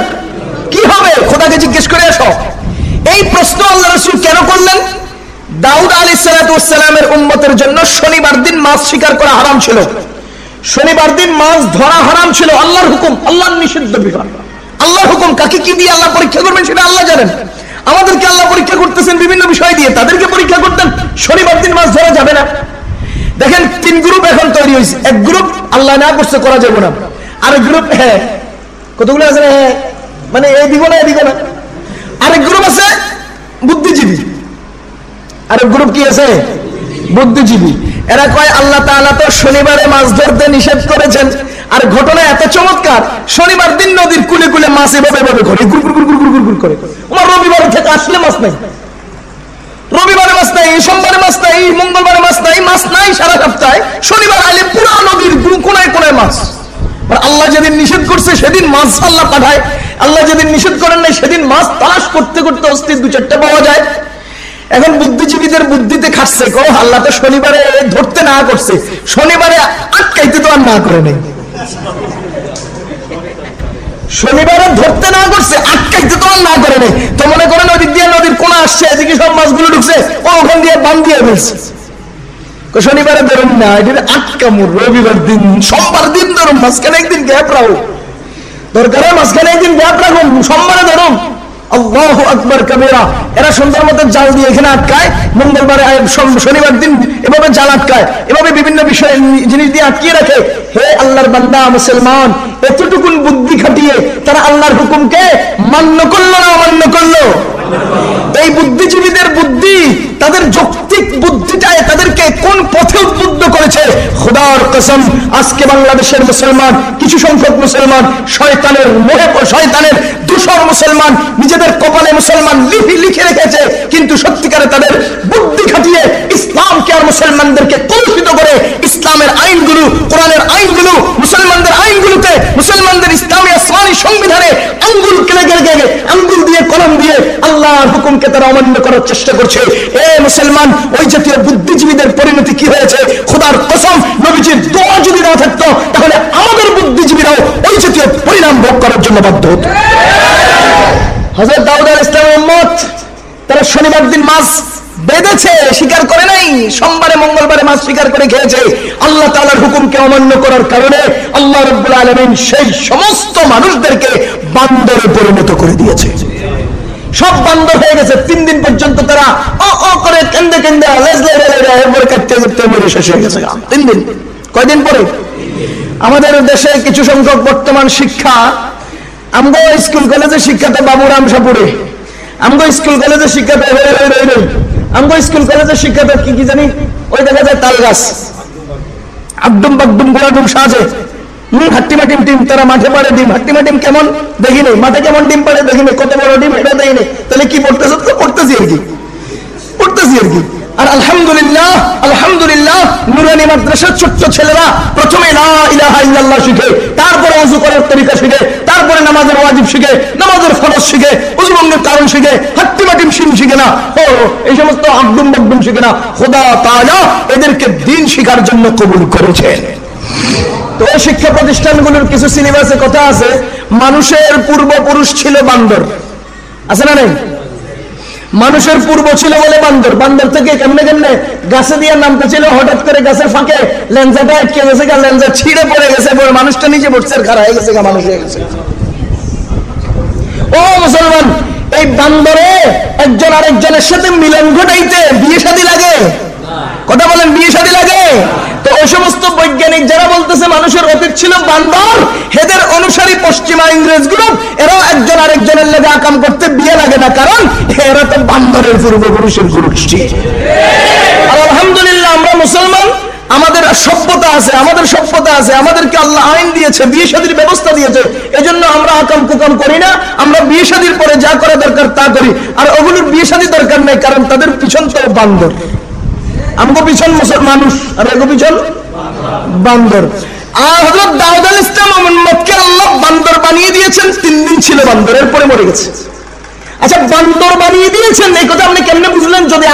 কি হবে? খোদাকে জিজ্ঞেস করে আসো এই প্রশ্ন আল্লাহ রসুল কেন করলেন? দাউদ আলী সালাতামের উম্মতের জন্য শনিবার দিন মাছ শিকার করা হারাম ছিল। শনিবার দিন মাছ ধরা হারাম ছিল। আল্লাহর হুকুম, আল্লাহর নিষিদ্ধ বিভাগ আল্লাহর হুকুম কাকে কি দিয়ে আল্লাহ পরীক্ষা করবেন সেটা আল্লাহ জানেন। আমাদেরকে আল্লাহ পরীক্ষা করতেছেন বিভিন্ন বিষয় দিয়ে। তাদেরকে পরীক্ষা করতেন, শনিবার দিন মাছ ধরা যাবে না। দেখেন, তিন গ্রুপ এখন তৈরি হয়েছে এক গ্রুপ আল্লাহ না করছে, করা যাবে না। আরেক গ্রুপ হ্যাঁ কতগুলো আছে হ্যাঁ মানে এই দিব না, এই দিব না। আরেক গ্রুপ আছে বুদ্ধিজীবী। আরেক গ্রুপ কি আছে? বুদ্ধিজীবী। এরা কয়, আল্লাহ তো শনিবারে মাছ ধরতে নিষেধ করেছেন। আর ঘটনা এত চমৎকার, শনিবার দিন নদীর কুলে কুলে মাছ এভাবে এভাবে গুর গুর গুর গুর গুর করে। আমার রবিবার থেকে আসলে মাছ নাই। রবিবারে মাছ নাই, সোমবারে মাছ নাই, মঙ্গলবারে মাছ নাই মাছ নাই সারা সপ্তাহে। শনিবার আইলে পুরো নদীর কোনায় কোনায় মাছ। আল্লাহ যেদিন নিষেধ করছে, সেদিন মাছ আল্লাহ পাঠায়। আল্লাহ যেদিন নিষেধ করেন নাই, সেদিন মাছ তালাশ করতে করতে অস্থির দু চারটে পাওয়া যায়। এখন বুদ্ধিজীবীদের বুদ্ধিতে খাচ্ছে কো আল্লাহ তো শনিবারে ধরতে না করছে। শনিবারে আটকাইতে তো আর না করে নেই। শনিবারে ধরতে না করছে, আটকাইতে তো আর না করে নেই। তো মনে করেন ওদিক দিয়ে নদীর কোনা আসছে, এদিকে সব মাছগুলো ঢুকছে, ও ওখান দিয়ে বান দিয়ে ফেলছে। শনিবারে ধরুন না এটা আটকামুর রবিবার দিন, সোমবার দিন ধরুন, মাঝখানে একদিন গ্যাপ রাখো। দরকার মাঝখানে একদিন গ্যাপ রাখুন সোমবারে ধরুন। আল্লাহ আকবর, কাবেরা। এরা সন্ধ্যার মতো জাল দিয়ে এখানে আটকায়, মঙ্গলবারে শনিবার দিন এভাবে জাল আটকায়, এভাবে বিভিন্ন বিষয়ে জিনিস দিয়ে আটকিয়ে রাখে। হে আল্লাহর বান্দা, মুসলমান, এতটুকুন বুদ্ধি খাটিয়ে তারা আল্লাহর হুকুমকে মান্য করল না অমান্য করল? এই বুদ্ধিজীবীদের বুদ্ধি, তাদের যৌক্তিক বুদ্ধিটায় তাদেরকে কোন পথে উদ্বুদ্ধ করেছে? খোদার কসম, আজকে বাংলাদেশের মুসলমান, কিছু সংখ্যক মুসলমান, শয়তানের মোহে, শয়তানের দূষর মুসলমান, নিজেদের কপালে মুসলমান লিখি লিখে রেখেছে, কিন্তু সত্যিকারে তাদের বুদ্ধি খাটিয়ে ইসলামকে আর মুসলমানদেরকে কলুষিত করে ইসলামের আইনগুলো কোরআনের আইনগুলো মুসলমানদের আইনগুলোকে মুসলমানদের ইসলামী আসমানি সংবিধানে আঙ্গুল কেলে গেলে গেলে আঙ্গুল দিয়ে কলম দিয়ে আল্লাহর হুকুমকে তারা অমান্য করার চেষ্টা করছে। এ মুসলমান, ওই জাতীয় বুদ্ধিজীবীদের পরিণতি কি হয়েছে? খোদার কসম, নবীজির দোয়া যদি না থাকতো, তাহলে আমাদের বুদ্ধিজীবীরাও ওই জাতীয় পরিণাম ভোগ করার জন্য বাধ্য হতো। হজরত দাউদ আল ইসলামের মত তারা শনিবার দিন মাছ বেঁধেছে, স্বীকার করে নাই। সোমবারে, মঙ্গলবারে মাছ স্বীকার করে খেয়েছে। আল্লাহ তালার হুকুমকে অমান্য করার কারণে আল্লাহ রব্বুল আলমিন সেই সমস্ত মানুষদেরকে বান্দরে পরিণত করে দিয়েছে। সব বান্দর হয়ে গেছে। তিন দিন পর্যন্ত তারা ও ও করে কেন্দে কেন্দে শেষ হয়ে গেছে। তিন দিন। কয়দিন পরে? আমাদের দেশে কিছু সংখ্যক বর্তমান শিক্ষা, আমগো স্কুল কলেজে শিক্ষাতে বাবুরাম সাপুরে। আমগো স্কুল কলেজে শিক্ষাতে আমগো স্কুল কলেজে শিক্ষাতে কি কি জানি? ওই দেখা যায় তাল গাছ। আব্দুম বাগদুম গোলাডুম সাজে। তাহলে কি আর আলহামদুলিল্লাহ আলহামদুলিল্লাহ ছোট্ট ছেলেরা প্রথমে ইল্লাল্লাহ শিখে। তারপরে ওযু করার তরিকা শিখে, তারপরে নামাজের ওয়াজিব শিখে, নামাজের ফরজ শিখে ওযু ভঙ্গের কারণ শিখে হাট্টি মাটিম শিম শিখে না ও এই সমস্ত আব্দুম বাগদুম শিখে না, খোদা তাআলা এদেরকে দিন শিখার জন্য কবুল করেছেন। তো এই শিক্ষা প্রতিষ্ঠানগুলোর কিছু সিলেবাসে কথা আছে, মানুষের পূর্বপুরুষ ছিল বান্দর। আছে না নেই? মানুষের পূর্ব ছিল বলে বান্দর। বান্দর থেকে কেমনে কেমনে গাছে দিয়ে নামতে ছিল, হঠাৎ করে গাছের ফাঁকে লেন্সাটা আটকে গেছে গা লেন্সা ছিঁড়ে পড়ে গেছে মানুষটা নিচে পড়ছে আর খারাপ হয়ে গেছে গা, মানুষ হয়ে গেছে। ও মুসলমান, এই বান্দরে একজন আরেকজনের সাথে মিলন ঘটাইতে বিয়ে শাদী লাগে। কথা বলেন, বিয়ে শাদী লাগে? তো ওই সমস্ত বৈজ্ঞানিক যারা বলতেছে মানুষের অতীত ছিল বান্দর, হেদের অনুসারী পশ্চিমা ইংরেজ গ্রুপ এরাও একজন আরেকজনের লেগে আকাম করতে বিয়ে লাগে না, কারণ এরা তো বান্দরের পূর্বপুরুষের গোষ্ঠী। আর আলহামদুলিল্লাহ, আমরা মুসলমান, আমাদের সভ্যতা আছে, আমাদের সভ্যতা আছে, আমাদেরকে আল্লাহ আইন দিয়েছে, বিয়ে শাদীর ব্যবস্থা দিয়েছে, এজন্য আমরা আকাম কুকাম করি না, আমরা বিয়ে শাদীর পরে যা করা দরকার তা করি, আর ওগুলোর বিয়ে শাদী দরকার নেই, কারণ তাদের পিছন তো বান্দর। আমগো পিছন মানুষ, আর এগো পিছন বান্দর। বান্দর বান্দরের আচ্ছা বান্দর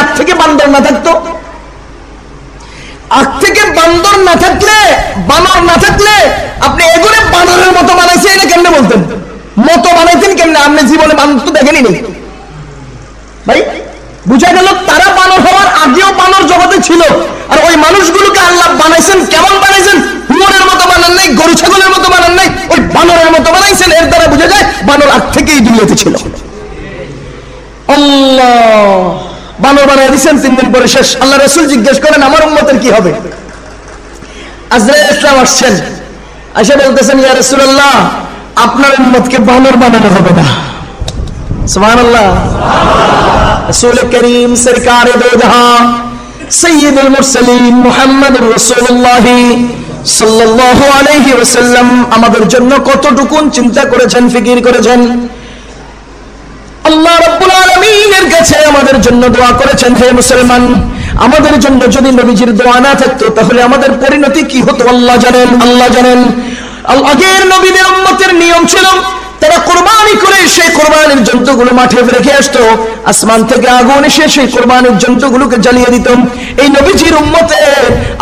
আপনি থেকে বান্দর না থাকতো। আগ থেকে বান্দর না থাকলে, বানর না থাকলে, আপনি এগুলো বানরের মতো বানাইছে এটা কেমনে বলতেন? মতো বানাইতেন কেমনে? আপনি জীবনে বানর তো দেখেনি ভাই বুঝা গেল তারা বানর হওয়ার আগেও বানর জগতে ছিল। আর ওই মানুষগুলোকে আল্লাহ বানাইছেন, কেমন বানাইছেন? হুমরের মতো বানান নাই, গরু ছাগলের মতো বানান নাই, ওই বানরের মতো বানাইছেন, এর দ্বারা বুঝা যায় বানর আগ থেকেই দুনিয়াতে ছিল। বানর বানাই দিচ্ছেন তিন দিন পরে শেষ। আল্লাহ রসুল জিজ্ঞেস করেন, আমার উম্মতের কি হবে? ইসলাম আসছেন। এসে বলতেছেন, ইয়া রসুল্লাহ আপনার উম্মতকে বানর বানানো হবে না। সুবহানাল্লাহ रसूल करीम सरकार दो जहां सैयद मुरसलीन মোহাম্মদ রাসূলুল্লাহ সাল্লাল্লাহু আলাইহি ওয়াসাল্লাম আমাদের জন্য কতটুকুন চিন্তা করেছেন ফিকির করেছেন আল্লাহ রাব্বুল আলামিনের কাছে আমাদের জন্য দোয়া করেছেন হে মুসলমান আমাদের জন্য যদি নবীজির দোয়া না থাকতো তাহলে আমাদের পরিণতি কি হতো আল্লাহ জানেন আল্লাহ জানেন আগের নবীদের উম্মতের নিয়ম ছিল তারা কোরবানি করে সেই কোরবানির জন্তুগুলো মাঠে রেখে আসতো। আসমান থেকে আগুন এসে সেই কোরবানির জন্তুগুলোকে জ্বালিয়ে দিত। এই নবীজির উম্মতে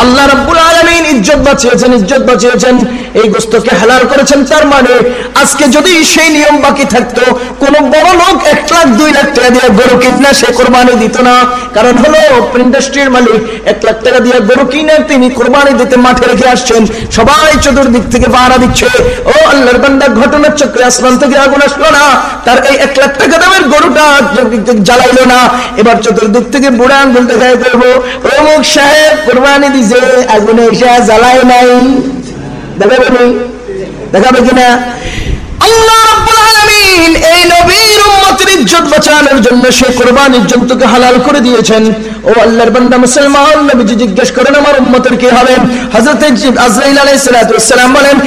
আল্লাহ রাব্বুল আলামিন ইজ্জত বাঁচিয়েছেন ইজ্জত বাঁচিয়েছেন। এই গোস্তকে হালাল করেছেন, তার মানে আজকে যদি সেই নিয়ম বাকি থাকতো, কোন বড় লোক এক লাখ, দুই লাখ টাকা দিয়ে গরু কিনা সে কোরবানি দিত না। কারণ হলো ইন্ডাস্ট্রির মালিক এক লাখ টাকা দিয়ে গরু কিনে তিনি কোরবানি দিতে মাঠে রেখে আসছেন। সবাই চতুর্দিক থেকে পাহারা দিচ্ছে। ও আল্লাহর বান্দা ঘটনার চক্রে আসমান থেকে আগুন আসলো না। তার এই এক লাখ টাকা দামের গরুটা জ্বালাইলো না। এবার চতুর্দিক থেকে বুড়া আঙ্গুল দেখায় করব অমুক সাহেব, কোরবানি দিছে, আগুনে এসে জ্বালায় নাই। দেখাবে দেখাবে কিনা? আল্লাহ আলামিন, এই নবীর উম্মতের ইজ্জত বাঁচানোর জন্য সে কোরবানির জন্তুকে হালাল করে দিয়েছেন। ও আল্লাহর বান্দা, মুসলমান, নবীজি জিজ্ঞেস করেন, আমার উম্মতের কি হবে? আজরাইল বলেন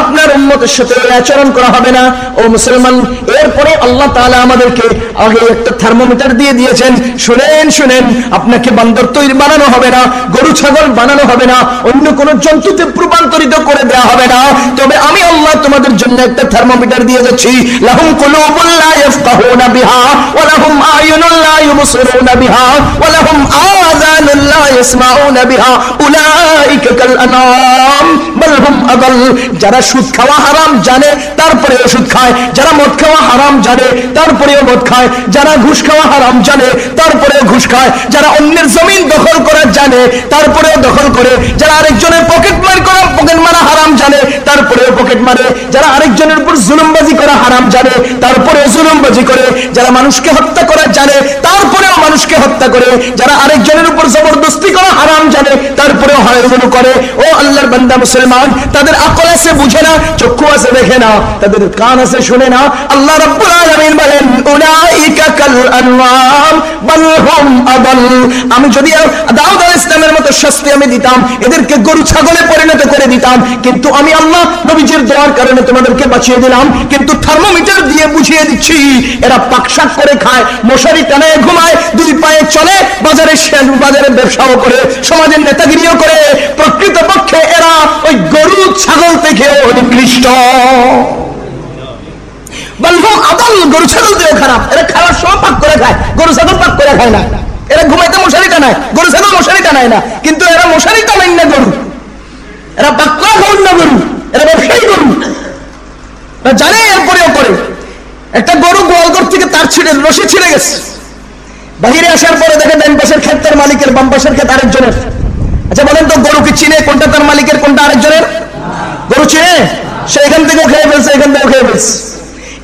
আপনার উম্মতের সাথে আচরণ করা হবে না। ও মুসলমান এরপরে আল্লাহ আমাদেরকে আগে একটা থার্মোমিটার দিয়ে দিয়েছেন। শুনেন শুনেন, আপনাকে বান্দর তৈরি বানানো হবে না, গরু, ছাগল বানানো হবে না, অন্য কোন জন্তুতে রূপান্তরিত করে দেওয়া হবে না। তবে আমি আল্লাহ তোমাদের জন্য একটা থার্মোমিটার দিয়ে যাচ্ছি লাহুম কুলুবুল লা ইয়াফকাহুনা বিহা ওয়া লাহুম আয়ুনুল লা ইউবসিরুনা বিহা ওয়া লাহুম আযানুল লা ইয়াসমাউনা বিহা যারা সুদ খাওয়া হারাম জানে, তারপরেও সুদ খায়। যারা মদ খাওয়া হারাম জানে, তারপরেও মদ খায়। যারা ঘুষ খাওয়া হারাম জানে, তারপরেও ঘুষ খায়। যারা অন্যের জমিন দখল করা জানে, তারপরেও দখল করে। যারা আরেকজনের পকেট মার করা, পকেট মারা হারাম জানে, তারপরেও পকেট মারে। যারা আরেকজনের উপর জুলুমবাজি করা হারাম জানে, তারপরেও জুলুমবাজি করে। যারা মানুষকে হত্যা করা জানে, তারপরেও মানুষকে হত্যা করে। যারা আরেকজনের উপর জবরদস্তি করা হারাম জানে, তারপরেও হয়রানি করে। ও আল্লাহর বান্দা মুসলমান, তাদের আকল আছে বুঝে না, চক্ষু আছে দেখে না, তাদের কান আছে শুনে না। আল্লাহ রাব্বুল আলামিন বলেন, উলাইকা কাল আনওয়াম, বাল হুম আদাল। আমি যদি দাউদ আলাইহিস ইসলামের মতো শাস্তি আমি দিতাম, এদেরকে গরু ছাগলে পরিণত করে দিতাম, কিন্তু আমি আল্লাহ নবীজির দোয়ার কারণে তোমাদেরকে বাঁচিয়ে দিলাম, কিন্তু থার্মোমিটার দিয়ে বুঝিয়ে দিচ্ছি, এরা পাকশাক করে খায়, মশারি টানায় ঘুমায়, দুই পায়ে চলে, বাজারে বাজারে ব্যবসাও করে, সমাজের নেতাগিরিও করে প্রকৃত পক্ষে এরা ওই গরু, ছাগল থেকেও নিকৃষ্ট। গরু, ছাগল খারাপ। এরা পাক করে খায়, গরু, ছাগল পাক করে খায় না। এরা ঘুমাইতে মশারি টানায় গরু, ছাগল মশারি টানায় না। কিন্তু এরা মশারি না গরু। এরা পাক্কা খাওয়ান না গরু। এরা ব্যবসায়ী গরু। জানে এরপরেও করে একটা গরু গোয়ালঘর থেকে তার ছিঁড়ে রসে ছিঁড়ে গেছে। বাহিরে আসার পরে দেখে ডান পাশের ক্ষেত তার মালিকের বাম পাশের ক্ষেত আরেকজনের। আচ্ছা বলেন তো, গরু কি চিনে? কোনটা তার মালিকের, কোনটা আরেকজনের? গরু চিনে? সে এখান থেকেও খেয়ে ফেলছে, এখান থেকেও খেয়ে ফেলছে।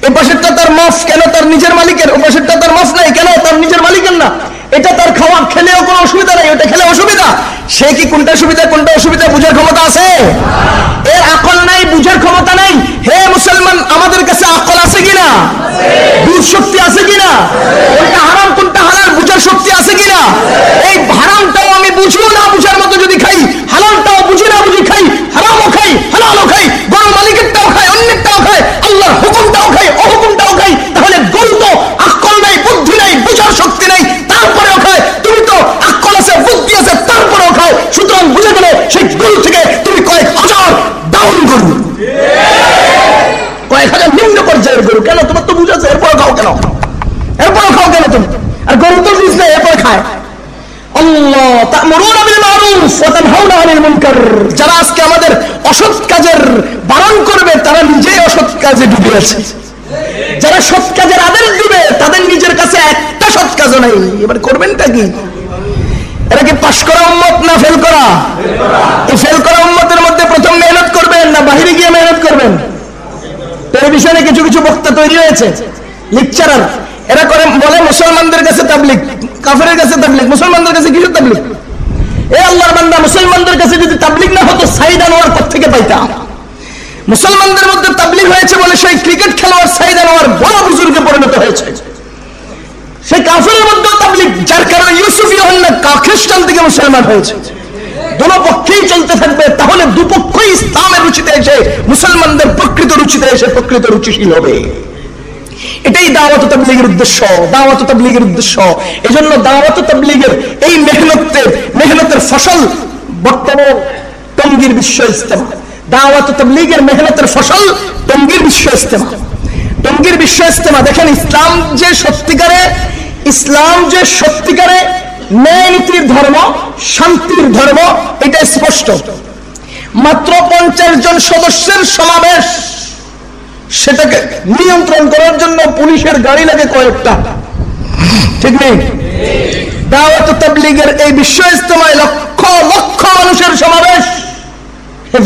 এ পাশেরটা তার মাফ, কেন তার নিজের মালিকের? ও পাশেরটা তার মাফ নাই, কেন? তার নিজের মালিকের না। এটা তার খাওয়া খেলেও কোনো অসুবিধা নেই, ওটা খেলে অসুবিধা। সে কি কোনটা সুবিধা, কোনটা অসুবিধা, বুঝার ক্ষমতা আছে? এর আকল নাই, বুঝার ক্ষমতা নাই। হে মুসলমান, আমাদের কাছে আকল আছে কিনা? বুঝ শক্তি আছে কিনা? কোনটা হারাম, কোনটা হালাল, বুঝার শক্তি আছে কিনা? এই হারামটাও আমি বুঝব না, বুঝার মতো যদি খাই, হালালটাও বুঝি না, বুঝি খাই, হারামও খাই, হালালও খাই, গরু মালিকেরটাও খাই, অন্যেরটাও খাই, আল্লাহর হুকুমটাও খাই, অহুকুমটাও খাই তাহলে গরু তো আকল নাই বুদ্ধি নাই বুঝার শক্তি নাই তারপরেও খায় তুমি তো আকল আছে বুদ্ধি আছে তারপরেও খাও সুতরাং বুঝে গেলে সেই গরু থেকে তুমি কয়েক হাজার ডাউন গরু। কয়েক হাজার নিম্ন পর্যায়ের গরু। কেন? তোমার তো বুঝেছে এরপরে খাও কেন? এরপরে খাও কেন তুমি? আর গরু তো বুঝ এরপরে খায়। যারা আজকে আমাদের অসৎ কাজের বারণ করবে, তারা নিজেই অসৎ কাজে যারা সৎ কাজের আদেশ দিবে, তাদের নিজের কাছে একটা সৎ কাজও নাই। এবার করবেনটা কি? এরা কি পাশ করা উম্মত না ফেল করা? এই ফেল করা উম্মতের মধ্যে প্রথম মেহনত করবেন না বাহিরে গিয়ে মেহনত করবেন? টেলিভিশনে কিছু কিছু বক্তা তৈরি হয়েছে লেকচারার এরা করে বলে মুসলমানদের কাছে তাবলিক কাফেরের কাছে তাবলিক মুসলমানদের কাছে কিছু তাবলিক এ আল্লাহর বান্দা, মুসলমানদের কাছে যদি তাবলিক না হতো সাইদ আনোয়ার থেকে পাইতাম? মুসলমানদের মধ্যে তাবলিগ হয়েছে বলে সেই ক্রিকেট খেলোয়াড় সাইদ আনোয়ার বড় বুজুর্গে পরিণত হয়েছে। সেই কাফের মধ্যে তাবলিগ, যার কারণে ইউসুফ ইহল্লা খ্রিস্টান থেকে মুসলমান হয়েছে। দোনো পক্ষেই চলতে থাকবে, তাহলে দুপক্ষই ইসলামের রুচিতে এসে, মুসলমানদের প্রকৃত রুচিতে এসে প্রকৃত রুচিশীল হবে। এটাই দাওয়াত তাবলিগের উদ্দেশ্য, দাওয়াত তাবলিগের উদ্দেশ্য। এজন্য দাওয়াত তাবলিগের এই মেহনতের মেহনতের ফসল বর্তমান টঙ্গীর বিশ্ব ইস্তেমা দাওয়াত তাবলিগের মেহনতের ফসল টঙ্গীর বিশ্ব ইস্তেমা টঙ্গীর বিশ্ব ইস্তেমা দেখেন, ইসলাম যে সত্যিকারে, ইসলাম যে সত্যিকারে ন্যায় নীতির ধর্ম, শান্তির ধর্ম এটা স্পষ্ট। মাত্র পঞ্চাশ জন সদস্যের সমাবেশ, সেটাকে নিয়ন্ত্রণ করার জন্য পুলিশের গাড়ি লাগে কয়েকটা। ঠিক নেই? দাওয়াত তাবলিগের এই বিশ্ব ইস্তেমায় লক্ষ লক্ষ মানুষের সমাবেশ।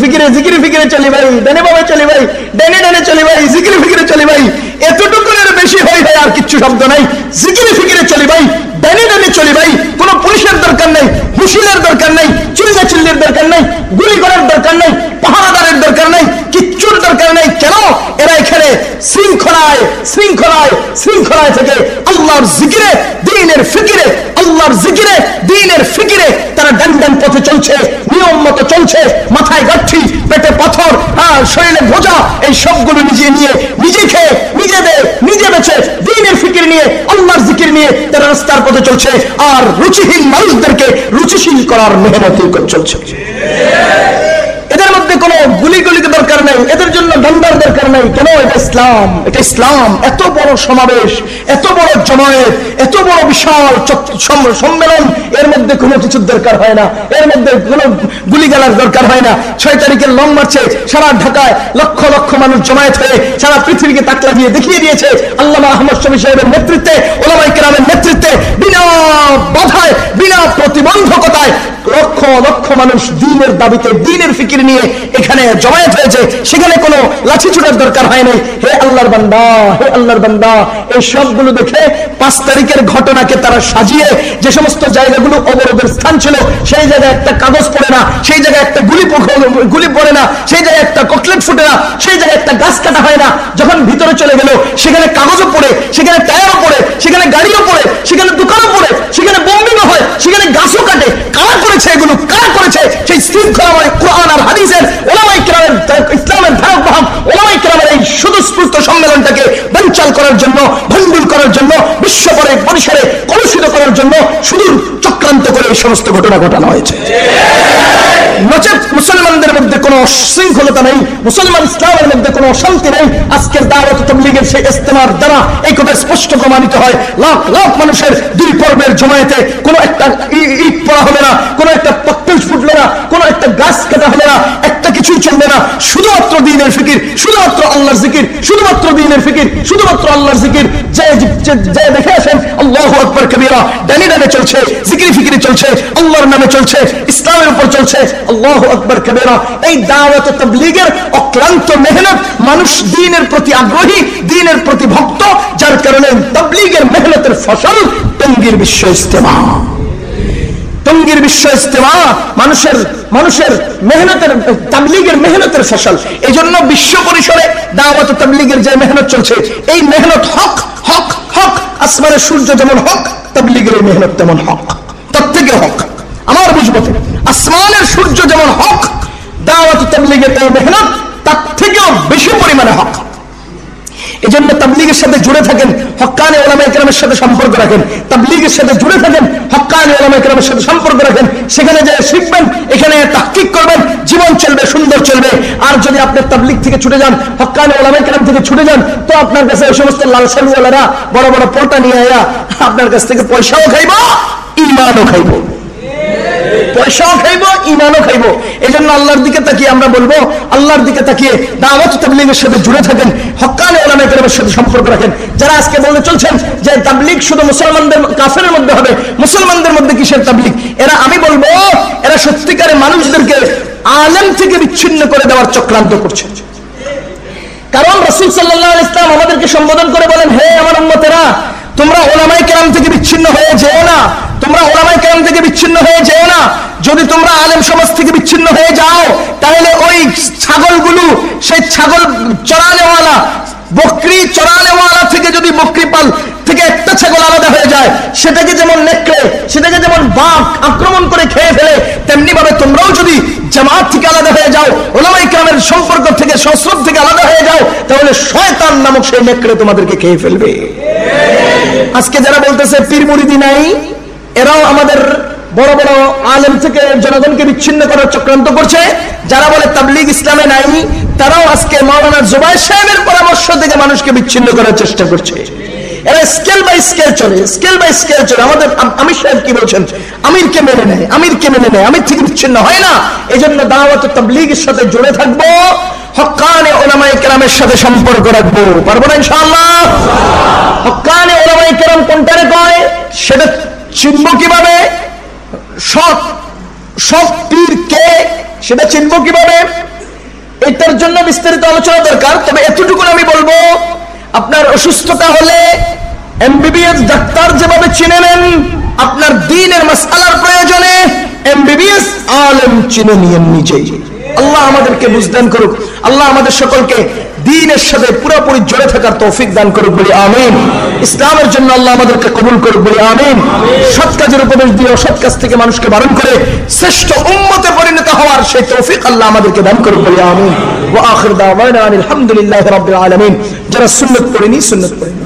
ফিকিরে জিকিরে ফিকিরে চলি ভাই। ডানে বাবা চলি ভাই, ডানে ডানে চলি ভাই, জিকিরে, ফিকিরে চলি ভাই। এতটুকুনের বেশি হয় ভাই, আর কিচ্ছু শব্দ নাই। জিকিরে, ফিকিরে চলি ভাই, ডানে ডানে চলি ভাই। কোনো পুলিশের দরকার নাই, হুশিলের দরকার নাই চিল্লা চিল্লির দরকার নাই, গুলি করার দরকার নাই, পাহারাদারের দরকার নাই, কিচ্ছুর দরকার নাই। কেন? এরা এখানে শৃঙ্খলায় শৃঙ্খলায় শৃঙ্খলায় থেকে আল্লাহর জিকিরে, দিনের ফিকিরে, আল্লাহর জিকিরে, দিনের ফিকিরে তারা ডান ডান পথে চলছে। নিয়ম মতো চলছে, মাথায় গাঠি পেটে পাথর আর শরীরে ভোজা, এই সবগুলো নিজে নিয়ে, নিজে খেয়ে নিজেদের নিজে বেছে, দিনের ফিকির নিয়ে, আল্লাহর জিকির নিয়ে তারা রাস্তার পথে চলছে। আর রুচিহীন মানুষদেরকে রুচিশীল করার মেহনতি চলছে। এদের মধ্যে কোনো গুলি গুলিকে দরকার নেই, এদের জন্য দন্ডার দরকার নেই। কেন? এটা ইসলাম। এটা ইসলাম। এত বড় সমাবেশ, এত বড় জমায়েত, এত বড় বিশাল সম্মেলন, এর মধ্যে কোনো কিছুর দরকার হয় না। এর মধ্যে কোনো গুলি গালার দরকার হয় না। ছয় তারিখের লং মার্চে সারা ঢাকায় লক্ষ লক্ষ মানুষ জমায়েত হয়ে সারা পৃথিবীকে তাকলা দিয়ে দেখিয়ে দিয়েছে আল্লাহ আহমদ শমী সাহেবের নেতৃত্বে ওলামাই কেরামের নেতৃত্বে, বিনা বাধায়, বিনা প্রতিবন্ধকতায় লক্ষ লক্ষ মানুষ দিনের দাবিতে, দিনের ফিকির নিয়ে এখানে জমায়েত হয়েছে, সেখানে কোনো লাঠি ছুটার দরকার হয় নাই। হে আল্লাহর বান্দা, হে আল্লাহর বান্দা, এই সবগুলো দেখে পাঁচ তারিখের ঘটনাকে তারা সাজিয়ে যে সমস্ত জায়গাগুলো অবরোধের স্থান ছিল, সেই জায়গায় একটা কাগজ পড়ে না, সেই জায়গায় একটা গুলি গুলি পড়ে না, সেই জায়গায় একটা ককলেট ফুটে না, সেই জায়গায় একটা গাছ কাটা হয় না। যখন ভিতরে চলে গেল, সেখানে কাগজও পড়ে, সেখানে টায়ারও পড়ে, সেখানে গাড়িও পড়ে, সেখানে দোকানও পড়ে, সেখানে বোম্বিংও হয়, সেখানে গাছও কাটে। কারা করেছে এগুলো? কারা করেছে? সেই শৃঙ্খলাময় কোরআন আর ওলামাই কেরামের ইসলামের ওলামাই কেরামের এই সুদস্ফূর্ত সম্মেলনটাকে বঞ্চাল করার জন্য করার জন্য, বিশ্ব পরে পরিসরে কলুষিত করার জন্য সুদূর চক্রান্ত করে এই সমস্ত ঘটনা ঘটানো হয়েছে। নচেত মুসলমানদের মধ্যে কোনো শৃঙ্খলতা নেই, মুসলমান ইসলামের মধ্যে কোনো অশান্তি নেই। আজকের দাওয়াত তবলিগের সেই ইস্তেমার দ্বারা এই কথা স্পষ্ট প্রমাণিত হয়। লাখ লাখ মানুষের দুই পর্বের জমায়েতে কোনো একটা ইট পড়া হবে না, কোনো একটা পক্কেল ফুটলো না, কোনো একটা গাছ কাটা হবে শুধুমাত্র দিনের ফিকির, শুধুমাত্র আল্লাহর জিকির, শুধুমাত্র দিনের ফিকির, শুধুমাত্র আল্লাহর জিকির। যে দেখে আসেন, আল্লাহ আকবর কবিরা। ডানি ডানে চলছে, জিকিরি ফিকিরি চলছে, আল্লাহর নামে চলছে, ইসলামের উপর চলছে, আল্লাহ আকবর কবিরা। এই দাওয়াত তাবলীগের অক্লান্ত মেহনত মানুষ দিনের প্রতি আগ্রহী, দিনের প্রতি ভক্ত, যার কারণে তাবলীগের মেহনতের ফসল টঙ্গীর বিশ্ব ইস্তেমা টঙ্গীর বিশ্ব ইস্তেমা মানুষের মানুষের মেহনতের, তাবলিগের মেহনতের ফসল। এই জন্য বিশ্ব পরিসরে দাওয়াত তাবলিগের যে মেহনত চলছে, এই মেহনত হক হক হক। আসমানের সূর্য যেমন হক, তাবলিগের এই মেহনত তেমন হক। তার থেকে হক। আমার বুঝবতে আসমানের সূর্য যেমন হক, দাওয়াত তাবলিগের এই মেহনত তার থেকেও বেশি পরিমাণে হক। এই জন্য তাবলিগের সাথে জুড়ে থাকেন, হক্কানি ওলামা ইকরামের সাথে সম্পর্ক রাখেন। তাবলিগের সাথে জুড়ে থাকেন, হক্কানি ওলামা ইকরামের সাথে সম্পর্ক রাখেন। সেখানে যে শিখবেন, এখানে তাহকিক করবেন, জীবন চলবে, সুন্দর চলবে। আর যদি আপনি তাবলিগ থেকে ছুটে যান, হক্কানি ওলামা ইকরাম থেকে ছুটে যান, তো আপনার কাছে ওই সমস্ত লালসালুওয়ালারা বড় বড় পর্দা নিয়ে আপনার কাছ থেকে পয়সাও খাইব, ইমানও খাইব। পয়সাও খাইব ইমানও খাইব। এই জন্য আল্লাহর দিকে তাকিয়ে আমরা বলব, আল্লাহর দিকে তাকিয়ে দাওয়াত তাবলিগের সাথে জুড়ে থাকেন হক্কানে ওলামা কেরামের সাথে সম্পর্ক রাখেন। যারা আজকে বলতে চলছেন যে তাবলিগ শুধু মুসলমানদের কাফের মধ্যে হবে, মুসলমানদের মধ্যে কিসের তাবলিগ? এরা, আমি বলব, এরা সত্যিকারে মানুষদেরকে আলেম থেকে বিচ্ছিন্ন করে দেওয়ার চক্রান্ত করছে। কারণ রসুল সাল্লাহ ইসলাম আমাদেরকে সম্বোধন করে বলেন, হে আমার উম্মতেরা, তোমরা ওলামাই কেরাম থেকে বিচ্ছিন্ন হয়ে যেও না। তোমরা ওলামাই কেরাম থেকে বিচ্ছিন্ন হয়ে যেও না। যদি তোমরা আলেম সমাজ থেকে বিচ্ছিন্ন হয়ে যাও, তাহলে ওই ছাগলগুলো, সেই ছাগল চড়ানেওয়ালা বকরি চড়ানেওয়ালা থেকে যদি বকরি পাল থেকে একটা ছাগল আলাদা হয়ে যায়, সেটাকে যেমন নেকড়ে, সেটাকে যেমন বাঘ আক্রমণ করে খেয়ে ফেলে তেমনি ভাবে তোমরাও যদি জামাত থেকে আলাদা হয়ে যাও ওলামাই কামের সম্পর্ক থেকে, সংস্রব থেকে আলাদা হয়ে যাও, তাহলে শয়তান নামক সেই নেকড়ে তোমাদেরকে খেয়ে ফেলবে। আজকে যারা বলতেছে পীর মুরিদি নাই এরাও আমাদের বড় বড় আলেম থেকে জনগণকে বিচ্ছিন্ন করার চক্রান্ত করছে। যারা বলে তাবলিগ ইসলামে নাই, তারাও আজকে মাওলানা জুবাই সাহেবের পরামর্শ থেকে মানুষকে বিচ্ছিন্ন করার চেষ্টা করছে। এরা স্কেল বাই স্কেল চলে, স্কেল বাই স্কেল চলে। আমাদের আমির সাহেব কি বলছেন? আমিরকে মেনে নেয়, আমিরকে মেনে নেয়। আমির থেকে বিচ্ছিন্ন হয় না। এই জন্য দাওয়াত তাবলিগের সাথে জুড়ে থাকব, হকানে ওলামাই কেরামের সাথে সম্পর্ক রাখব। পারব না ইনশাআল্লাহ? হকানে ওলামাই কেরাম কোনটারে কয়? সেটা চিনব কীভাবে? সেটা চিনব কীভাবে? এটার জন্য বিস্তারিত আলোচনা দরকার, তবে এতটুকু আমি বলব, আপনার অসুস্থতা হলে এমবিবিএস ডাক্তার যেভাবে চিনে নেন, আপনার দিনের মাসালার প্রয়োজনে এমবিবিএস আলেম চিনে নিয়ে নিজেই। আল্লাহ আমাদেরকে বুঝদান করুক, আল্লাহ আমাদের সকলকে দিনের সাথে পুরোপুরি জড়ে থাকার তৌফিক দান করুক বলি আমিন। ইসলামের জন্য আল্লাহ আমাদেরকে কবুল করুক বলি আমিন। সৎ কাজের উপদেশ দিয়ে অসৎ কাজ থেকে মানুষকে বারণ করে শ্রেষ্ঠ উন্মতে পরিণত হওয়ার সেই তৌফিক আল্লাহ আমাদেরকে দান করুক বলি আমিন। ওয়া আখির দাওয়ানা আলহামদুলিল্লাহি রাব্বিল আলামিন। যারা সুন্নাত পড়েনি সুন্নাত পড়েনি।